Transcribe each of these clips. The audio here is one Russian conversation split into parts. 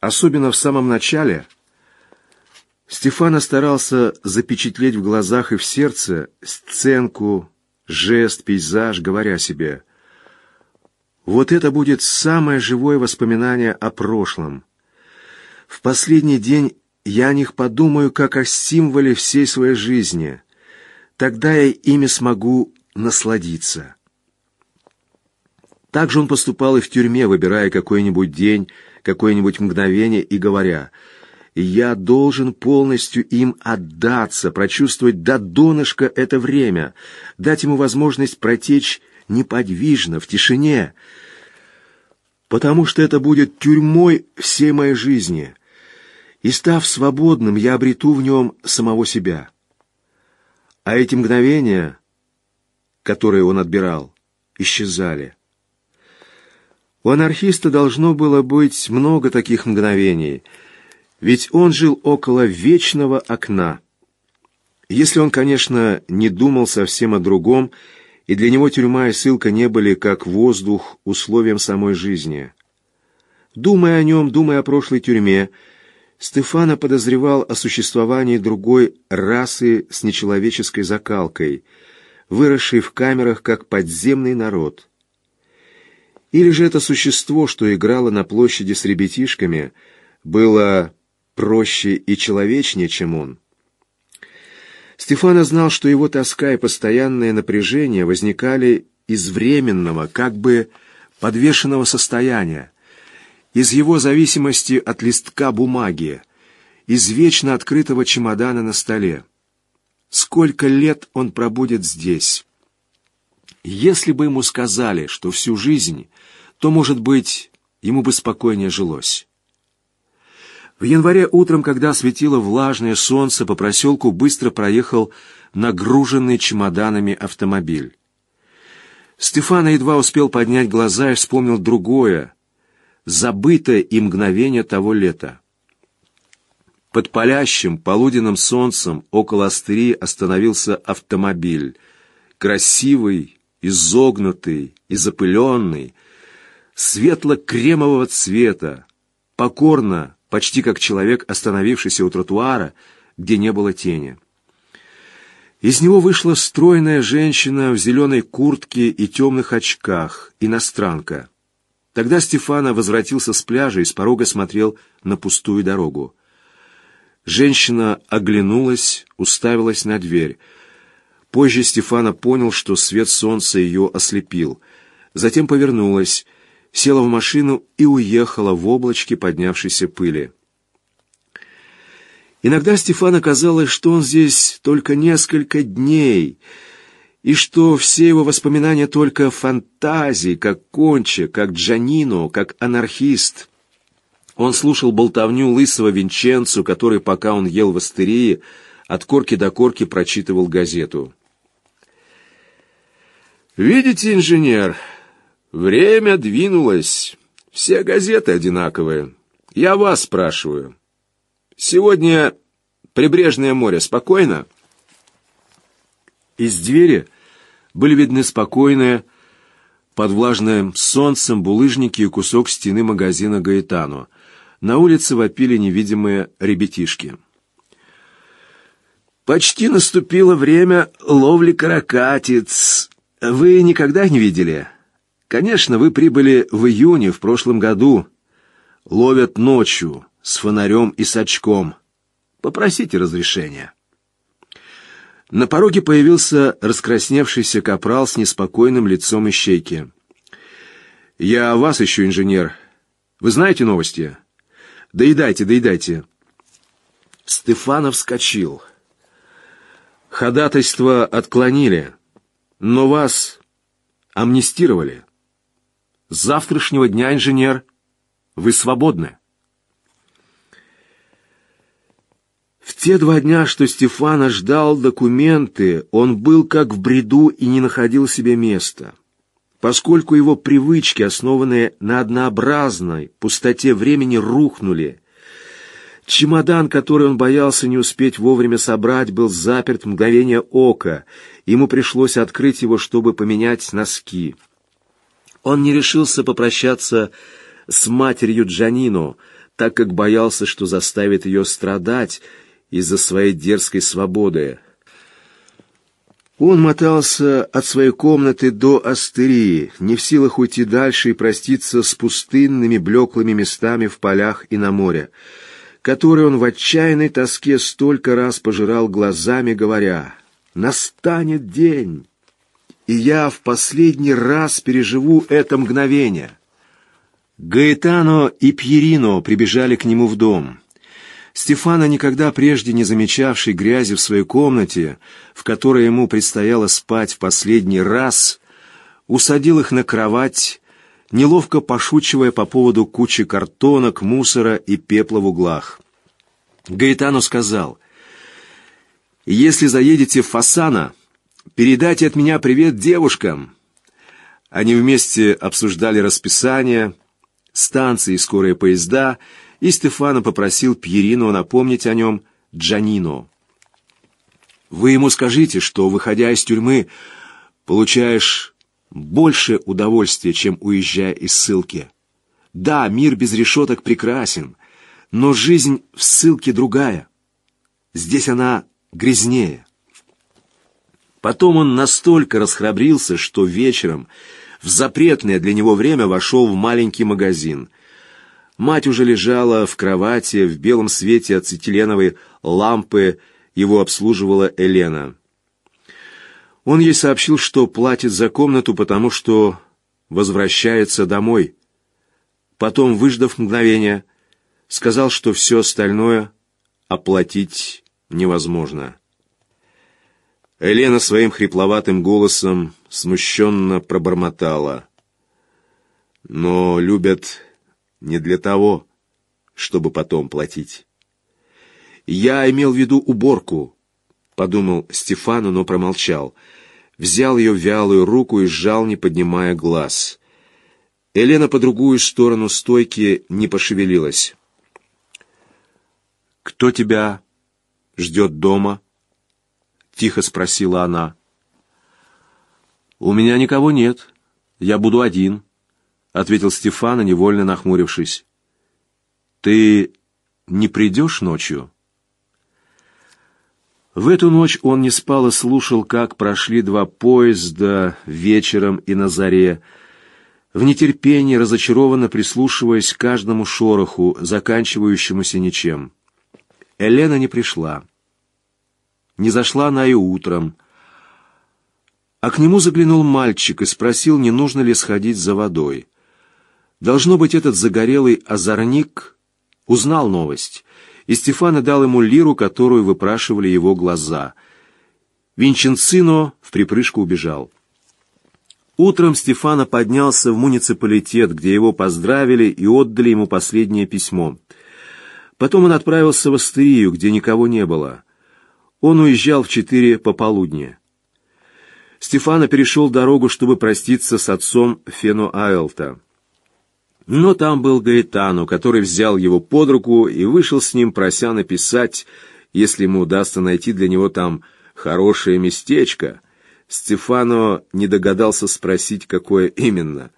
особенно в самом начале, Стефана старался запечатлеть в глазах и в сердце сценку, жест, пейзаж, говоря себе «Вот это будет самое живое воспоминание о прошлом. В последний день я о них подумаю, как о символе всей своей жизни. Тогда я ими смогу насладиться». Так же он поступал и в тюрьме, выбирая какой-нибудь день, какое-нибудь мгновение и говоря «Я должен полностью им отдаться, прочувствовать до донышка это время, дать ему возможность протечь неподвижно, в тишине, потому что это будет тюрьмой всей моей жизни, и, став свободным, я обрету в нем самого себя». А эти мгновения, которые он отбирал, исчезали. У анархиста должно было быть много таких мгновений, ведь он жил около вечного окна. Если он, конечно, не думал совсем о другом, и для него тюрьма и ссылка не были, как воздух, условием самой жизни. Думая о нем, думая о прошлой тюрьме, Стефана подозревал о существовании другой расы с нечеловеческой закалкой, выросшей в камерах как подземный народ. Или же это существо, что играло на площади с ребятишками, было проще и человечнее, чем он? Стефана знал, что его тоска и постоянное напряжение возникали из временного, как бы подвешенного состояния, из его зависимости от листка бумаги, из вечно открытого чемодана на столе. Сколько лет он пробудет здесь? Если бы ему сказали, что всю жизнь, то, может быть, ему бы спокойнее жилось. В январе утром, когда светило влажное солнце, по проселку быстро проехал нагруженный чемоданами автомобиль. Стефана едва успел поднять глаза и вспомнил другое, забытое и мгновение того лета. Под палящим полуденным солнцем около Астерии остановился автомобиль. Красивый, изогнутый и запыленный, светло-кремового цвета, покорно, почти как человек, остановившийся у тротуара, где не было тени. Из него вышла стройная женщина в зеленой куртке и темных очках, иностранка. Тогда Стефана возвратился с пляжа и с порога смотрел на пустую дорогу. Женщина оглянулась, уставилась на дверь — Позже Стефана понял, что свет солнца ее ослепил. Затем повернулась, села в машину и уехала в облачке поднявшейся пыли. Иногда Стефана казалось, что он здесь только несколько дней, и что все его воспоминания только фантазии, как Конча, как Джанино, как анархист. Он слушал болтовню лысого Винченцу, который, пока он ел в астерии, от корки до корки прочитывал газету. «Видите, инженер, время двинулось. Все газеты одинаковые. Я вас спрашиваю. Сегодня прибрежное море спокойно?» Из двери были видны спокойные, под влажным солнцем булыжники и кусок стены магазина «Гаэтано». На улице вопили невидимые ребятишки. «Почти наступило время ловли каракатиц», вы никогда не видели? Конечно, вы прибыли в июне в прошлом году. Ловят ночью, с фонарем и с очком. Попросите разрешения. На пороге появился раскрасневшийся капрал с неспокойным лицом ищейки. «Я вас ищу, инженер. Вы знаете новости?» «Доедайте, доедайте». Стефанов вскочил. Ходатайство отклонили. Но вас амнистировали. Завтрашнего дня, инженер, вы свободны. В те два дня, что Стефана ждал документы, он был как в бреду и не находил себе места. Поскольку его привычки, основанные на однообразной пустоте времени, рухнули, Чемодан, который он боялся не успеть вовремя собрать, был заперт в мгновение ока. Ему пришлось открыть его, чтобы поменять носки. Он не решился попрощаться с матерью Джанино, так как боялся, что заставит ее страдать из-за своей дерзкой свободы. Он мотался от своей комнаты до Астерии, не в силах уйти дальше и проститься с пустынными блеклыми местами в полях и на море, которые он в отчаянной тоске столько раз пожирал глазами, говоря «Настанет день, и я в последний раз переживу это мгновение». Гаэтано и Пьерино прибежали к нему в дом. Стефана, никогда прежде не замечавший грязи в своей комнате, в которой ему предстояло спать в последний раз, усадил их на кровать, неловко пошучивая по поводу кучи картонок, мусора и пепла в углах. Гаэтану сказал, «Если заедете в Фасана, передайте от меня привет девушкам». Они вместе обсуждали расписание, станции и скорые поезда, и Стефано попросил Пьерину напомнить о нем Джанино. «Вы ему скажите, что, выходя из тюрьмы, получаешь больше удовольствия, чем уезжая из ссылки. Да, мир без решеток прекрасен, но жизнь в ссылке другая. Здесь она грязнее». Потом он настолько расхрабрился, что вечером в запретное для него время вошел в маленький магазин. Мать уже лежала в кровати, в белом свете ацетиленовой лампы его обслуживала Елена. Он ей сообщил, что платит за комнату, потому что возвращается домой. Потом, выждав мгновение, сказал, что все остальное оплатить невозможно. Елена своим хрипловатым голосом смущенно пробормотала. «Но любят не для того, чтобы потом платить». «Я имел в виду уборку», — подумал Стефану, но промолчал. Взял ее вялую руку и сжал, не поднимая глаз. Елена по другую сторону стойки не пошевелилась. «Кто тебя ждет дома?» Тихо спросила она. «У меня никого нет. Я буду один», — ответил Стефана, невольно нахмурившись. «Ты не придешь ночью?» В эту ночь он не спал и слушал, как прошли два поезда вечером и на заре, в нетерпении, разочарованно прислушиваясь к каждому шороху, заканчивающемуся ничем. Елена не пришла. Не зашла она и утром. А к нему заглянул мальчик и спросил, не нужно ли сходить за водой. Должно быть, этот загорелый озорник узнал новость, и Стефана дал ему лиру, которую выпрашивали его глаза. Винченцино в припрыжку убежал. Утром Стефана поднялся в муниципалитет, где его поздравили и отдали ему последнее письмо. Потом он отправился в Астерию, где никого не было. Он уезжал в четыре пополудни. Стефана перешел дорогу, чтобы проститься с отцом Фено Айлта. Но там был Гаэтану, который взял его под руку и вышел с ним, прося написать, если ему удастся найти для него там хорошее местечко. Стефано не догадался спросить, какое именно.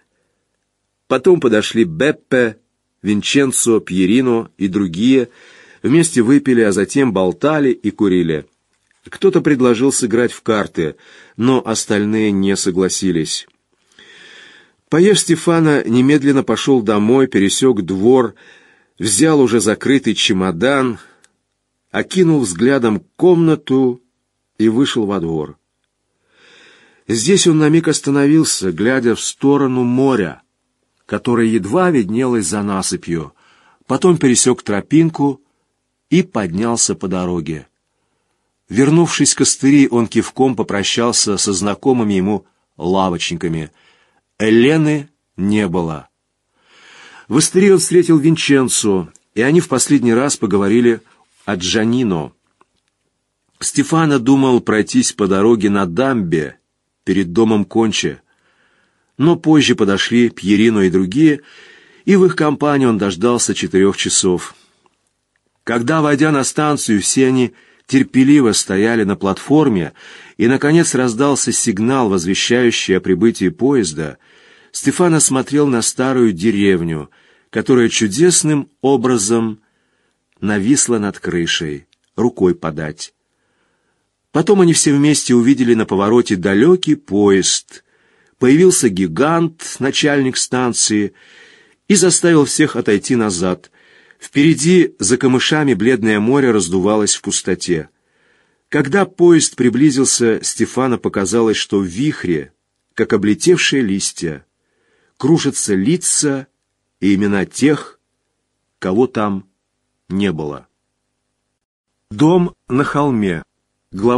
Потом подошли Беппе, Винченцо, Пьерино и другие, вместе выпили, а затем болтали и курили. Кто-то предложил сыграть в карты, но остальные не согласились. Поев Стефана немедленно пошел домой, пересек двор, взял уже закрытый чемодан, окинул взглядом комнату и вышел во двор. Здесь он на миг остановился, глядя в сторону моря, которое едва виднелось за насыпью, потом пересек тропинку и поднялся по дороге. Вернувшись к Астыри, он кивком попрощался со знакомыми ему лавочниками. Элены не было. В Астыри он встретил Винченцо, и они в последний раз поговорили о Джанино. Стефано думал пройтись по дороге на дамбе перед домом Конче, но позже подошли Пьерино и другие, и в их компании он дождался четырех часов. Когда, войдя на станцию, все они терпеливо стояли на платформе, и, наконец, раздался сигнал, возвещающий о прибытии поезда, Стефан смотрел на старую деревню, которая чудесным образом нависла над крышей, рукой подать. Потом они все вместе увидели на повороте далекий поезд. Появился гигант, начальник станции, и заставил всех отойти назад. Впереди, за камышами, бледное море раздувалось в пустоте. Когда поезд приблизился, Стефана показалось, что в вихре, как облетевшие листья, кружатся лица и имена тех, кого там не было. Дом на холме